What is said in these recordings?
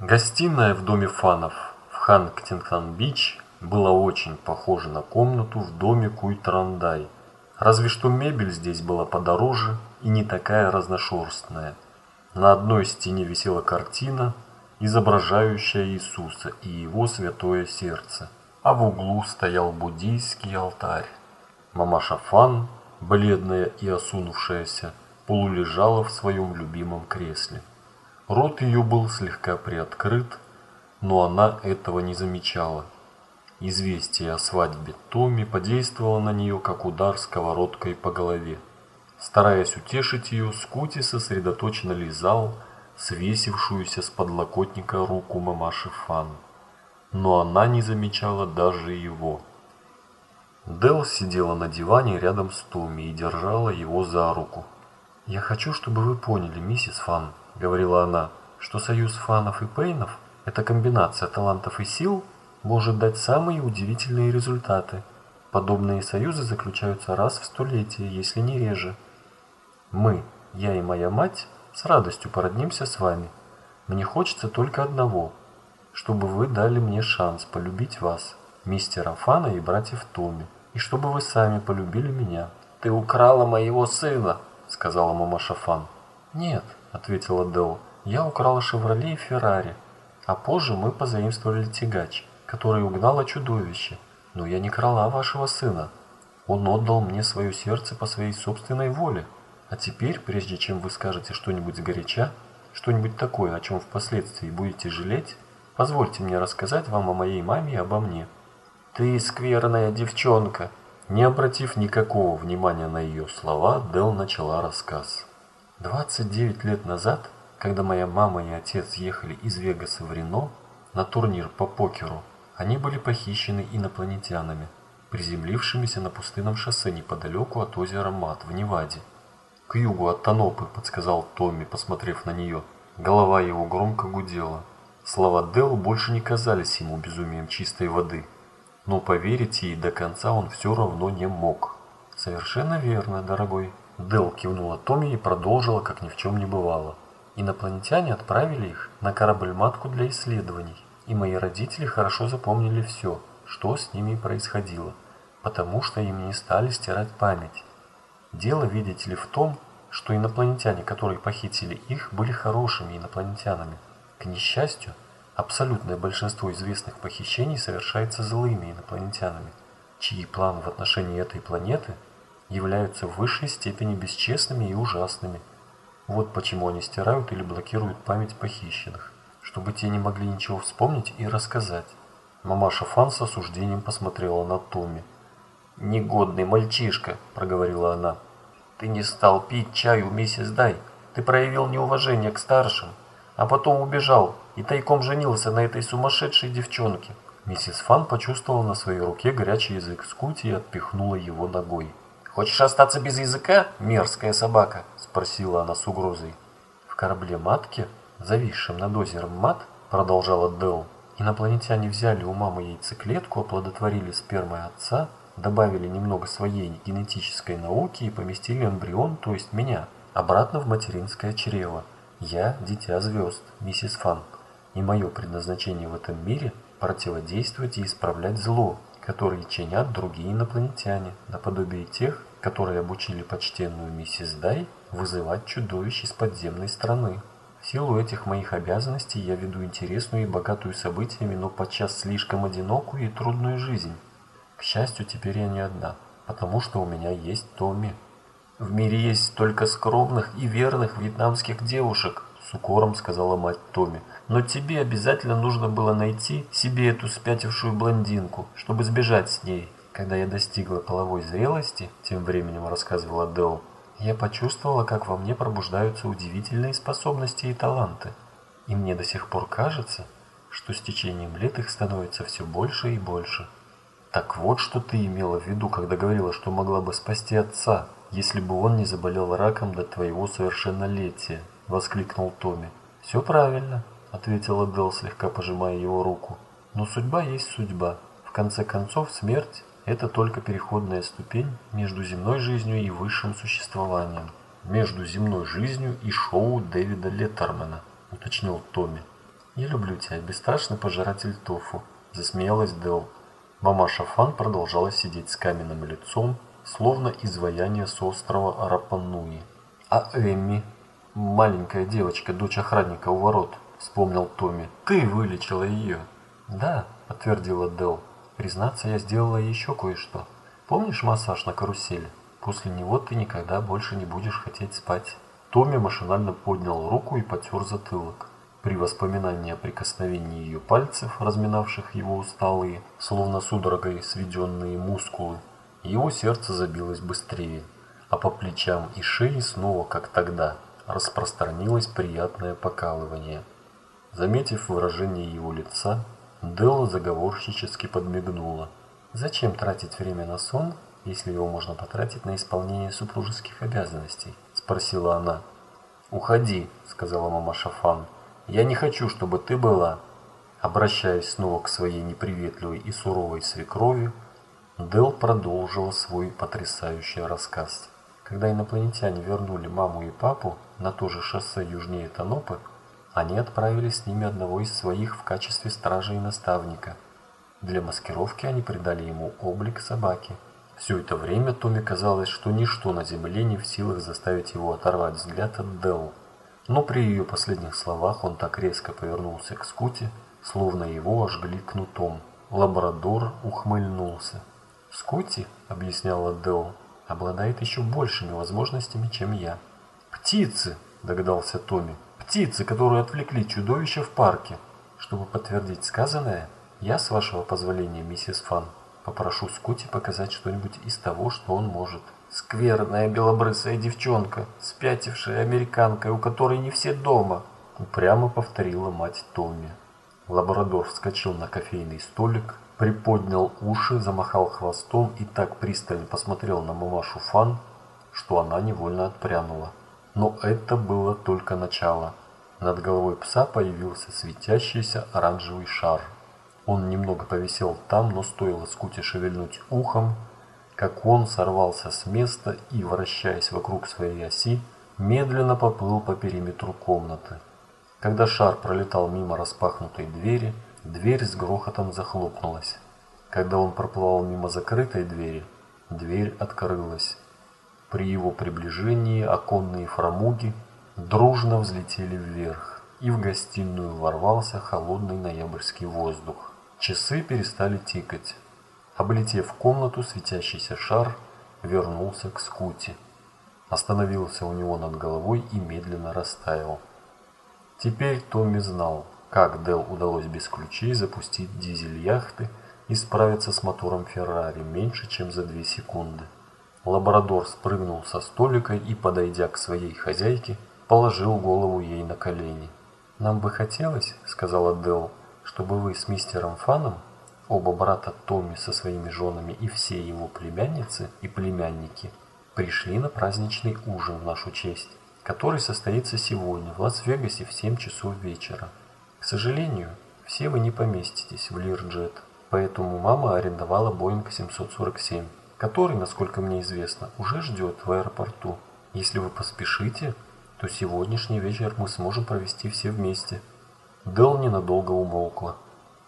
Гостиная в доме Фанов в Хантингтон-Бич была очень похожа на комнату в доме Куйтрандай. Разве что мебель здесь была подороже и не такая разношерстная. На одной стене висела картина, изображающая Иисуса и его святое сердце, а в углу стоял буддийский алтарь. Мамаша Фан, бледная и осунувшаяся, полулежала в своем любимом кресле. Рот ее был слегка приоткрыт, но она этого не замечала. Известие о свадьбе Томми подействовало на нее, как удар сковородкой по голове. Стараясь утешить ее, Скути сосредоточенно лизал свесившуюся с подлокотника руку мамаши Фан. Но она не замечала даже его. Дел сидела на диване рядом с Томми и держала его за руку. «Я хочу, чтобы вы поняли, миссис Фан», — говорила она, — «что союз Фанов и Пейнов, эта комбинация талантов и сил, может дать самые удивительные результаты. Подобные союзы заключаются раз в столетие, если не реже. Мы, я и моя мать, с радостью породнимся с вами. Мне хочется только одного, чтобы вы дали мне шанс полюбить вас, мистера Фана и братьев Томми, и чтобы вы сами полюбили меня». «Ты украла моего сына!» — сказала мама Шафан. «Нет», — ответила Дел, — «я украла «Шевроле» и «Феррари», а позже мы позаимствовали тягач, который угнало чудовище. Но я не крала вашего сына. Он отдал мне свое сердце по своей собственной воле. А теперь, прежде чем вы скажете что-нибудь сгоряча, что-нибудь такое, о чем впоследствии будете жалеть, позвольте мне рассказать вам о моей маме и обо мне». «Ты скверная девчонка», не обратив никакого внимания на ее слова, Дел начала рассказ. 29 лет назад, когда моя мама и отец ехали из Вегаса в Рено на турнир по покеру, они были похищены инопланетянами, приземлившимися на пустынном шоссе неподалеку от озера Мат в Неваде. «К югу от Танопы», — подсказал Томми, посмотрев на нее. Голова его громко гудела. Слова Дел больше не казались ему безумием чистой воды — но поверить ей до конца он все равно не мог. «Совершенно верно, дорогой». Дел кивнула Томми и продолжила, как ни в чем не бывало. Инопланетяне отправили их на корабль-матку для исследований, и мои родители хорошо запомнили все, что с ними происходило, потому что им не стали стирать память. Дело, видите ли, в том, что инопланетяне, которые похитили их, были хорошими инопланетянами. К несчастью, Абсолютное большинство известных похищений совершается злыми инопланетянами, чьи планы в отношении этой планеты являются в высшей степени бесчестными и ужасными. Вот почему они стирают или блокируют память похищенных, чтобы те не могли ничего вспомнить и рассказать. Мамаша Фан с осуждением посмотрела на Томми. «Негодный мальчишка», — проговорила она. «Ты не стал пить чай у миссис Дай. Ты проявил неуважение к старшим, а потом убежал и тайком женился на этой сумасшедшей девчонке. Миссис Фан почувствовала на своей руке горячий язык Скути и отпихнула его ногой. «Хочешь остаться без языка, мерзкая собака?» – спросила она с угрозой. «В корабле матки, зависшем над озером Мат, – продолжала Дел, – инопланетяне взяли у мамы яйцеклетку, оплодотворили спермой отца, добавили немного своей генетической науки и поместили эмбрион, то есть меня, обратно в материнское чрево. Я – дитя звезд, миссис Фан и мое предназначение в этом мире – противодействовать и исправлять зло, которое чинят другие инопланетяне, наподобие тех, которые обучили почтенную миссис Дай вызывать чудовищ из подземной страны. В силу этих моих обязанностей я веду интересную и богатую событиями, но подчас слишком одинокую и трудную жизнь. К счастью, теперь я не одна, потому что у меня есть Томми. В мире есть только скромных и верных вьетнамских девушек, с укором сказала мать Томми. Но тебе обязательно нужно было найти себе эту спятившую блондинку, чтобы сбежать с ней. Когда я достигла половой зрелости, тем временем рассказывала Дэл, я почувствовала, как во мне пробуждаются удивительные способности и таланты. И мне до сих пор кажется, что с течением лет их становится все больше и больше. Так вот, что ты имела в виду, когда говорила, что могла бы спасти отца, если бы он не заболел раком до твоего совершеннолетия. – воскликнул Томми. «Все правильно», – ответила Дел, слегка пожимая его руку. «Но судьба есть судьба. В конце концов, смерть – это только переходная ступень между земной жизнью и высшим существованием. Между земной жизнью и шоу Дэвида Леттермана», – уточнил Томми. «Я люблю тебя, бесстрашный пожиратель тофу», – засмеялась Дел. Мамаша Фан продолжала сидеть с каменным лицом, словно изваяние с острова Рапануи. «А Эмми?» «Маленькая девочка, дочь охранника у ворот», – вспомнил Томми. «Ты вылечила ее». «Да», – подтвердила Дел. «Признаться, я сделала еще кое-что. Помнишь массаж на карусели? После него ты никогда больше не будешь хотеть спать». Томми машинально поднял руку и потер затылок. При воспоминании о прикосновении ее пальцев, разминавших его усталые, словно судорогой сведенные мускулы, его сердце забилось быстрее, а по плечам и шее снова, как тогда, распространилось приятное покалывание. Заметив выражение его лица, Делла заговорщически подмигнула. «Зачем тратить время на сон, если его можно потратить на исполнение супружеских обязанностей?» – спросила она. «Уходи», – сказала мама Шафан. «Я не хочу, чтобы ты была». Обращаясь снова к своей неприветливой и суровой свекрови, Дел продолжила свой потрясающий рассказ. Когда инопланетяне вернули маму и папу на то же шоссе южнее Танопы, они отправили с ними одного из своих в качестве стража и наставника. Для маскировки они придали ему облик собаки. Все это время Томе казалось, что ничто на земле не в силах заставить его оторвать взгляд от Делл. Но при ее последних словах он так резко повернулся к Скуте, словно его ожгли кнутом. Лабрадор ухмыльнулся. «Скути», — объясняла Делл, — «обладает еще большими возможностями, чем я». «Птицы», — догадался Томми, — «птицы, которые отвлекли чудовище в парке». Чтобы подтвердить сказанное, я, с вашего позволения, миссис Фан, попрошу Скути показать что-нибудь из того, что он может. Скверная белобрысая девчонка, спятившая американка, у которой не все дома, упрямо повторила мать Томми. Лабрадор вскочил на кофейный столик, приподнял уши, замахал хвостом и так пристально посмотрел на мамашу Фан, что она невольно отпрянула. Но это было только начало. Над головой пса появился светящийся оранжевый шар. Он немного повисел там, но стоило Скуте шевельнуть ухом, как он сорвался с места и, вращаясь вокруг своей оси, медленно поплыл по периметру комнаты. Когда шар пролетал мимо распахнутой двери, Дверь с грохотом захлопнулась. Когда он проплывал мимо закрытой двери, дверь открылась. При его приближении оконные фрамуги дружно взлетели вверх, и в гостиную ворвался холодный ноябрьский воздух. Часы перестали тикать. Облетев комнату, светящийся шар вернулся к скуте. Остановился у него над головой и медленно растаял. Теперь Томми знал – как Дел удалось без ключей запустить дизель яхты и справиться с мотором Феррари меньше, чем за две секунды. Лабрадор спрыгнул со столика и, подойдя к своей хозяйке, положил голову ей на колени. «Нам бы хотелось, — сказала Дел, — чтобы вы с мистером Фаном, оба брата Томми со своими женами и все его племянницы и племянники, пришли на праздничный ужин в нашу честь, который состоится сегодня в Лас-Вегасе в 7 часов вечера. К сожалению, все вы не поместитесь в Лирджет, поэтому мама арендовала Боинг 747, который, насколько мне известно, уже ждет в аэропорту. Если вы поспешите, то сегодняшний вечер мы сможем провести все вместе. Дел ненадолго умолкла.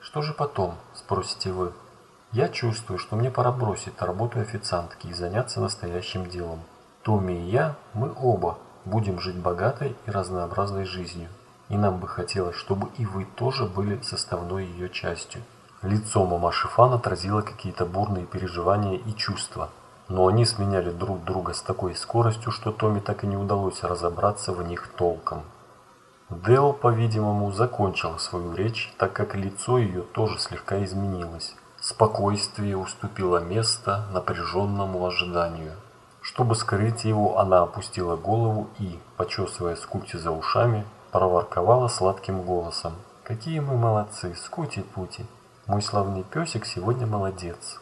Что же потом, спросите вы? Я чувствую, что мне пора бросить работу официантки и заняться настоящим делом. Томми и я, мы оба, будем жить богатой и разнообразной жизнью и нам бы хотелось, чтобы и вы тоже были составной ее частью. Лицо мамаши Фан отразило какие-то бурные переживания и чувства, но они сменяли друг друга с такой скоростью, что Томми так и не удалось разобраться в них толком. Дэл, по-видимому, закончила свою речь, так как лицо ее тоже слегка изменилось. Спокойствие уступило место напряженному ожиданию. Чтобы скрыть его, она опустила голову и, почесывая скупти за ушами, проворковала сладким голосом. «Какие мы молодцы, скути-пути! Мой славный песик сегодня молодец!»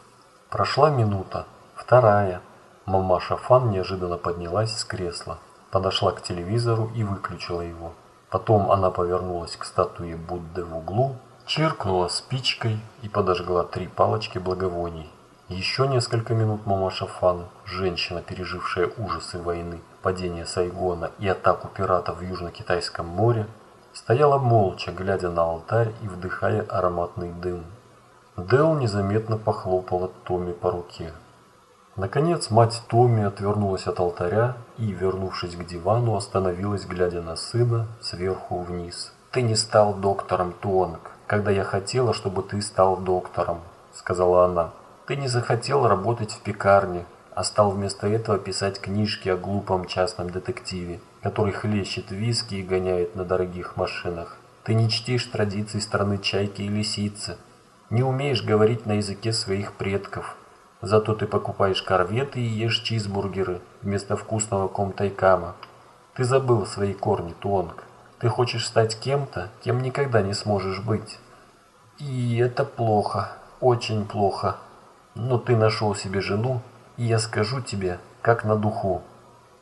Прошла минута, вторая. Мамаша Фан неожиданно поднялась с кресла, подошла к телевизору и выключила его. Потом она повернулась к статуе Будды в углу, чиркнула спичкой и подожгла три палочки благовоний. Еще несколько минут мамаша Фан, женщина, пережившая ужасы войны, падение Сайгона и атаку пиратов в Южно-Китайском море, стояла молча, глядя на алтарь и вдыхая ароматный дым. Дел незаметно похлопала Томми по руке. Наконец мать Томми отвернулась от алтаря и, вернувшись к дивану, остановилась, глядя на сына сверху вниз. «Ты не стал доктором, Туонг, когда я хотела, чтобы ты стал доктором», — сказала она. «Ты не захотел работать в пекарне, а стал вместо этого писать книжки о глупом частном детективе, который хлещет виски и гоняет на дорогих машинах. Ты не чтишь традиций страны чайки и лисицы, не умеешь говорить на языке своих предков, Зато ты покупаешь корветы и ешь чизбургеры вместо вкусного комтайкама. Ты забыл свои корни, Туонг. Ты хочешь стать кем-то, кем никогда не сможешь быть. И это плохо, очень плохо. Но ты нашел себе жену, и я скажу тебе, как на духу.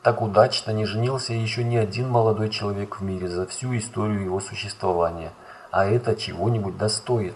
Так удачно не женился еще ни один молодой человек в мире за всю историю его существования, а это чего-нибудь достоит.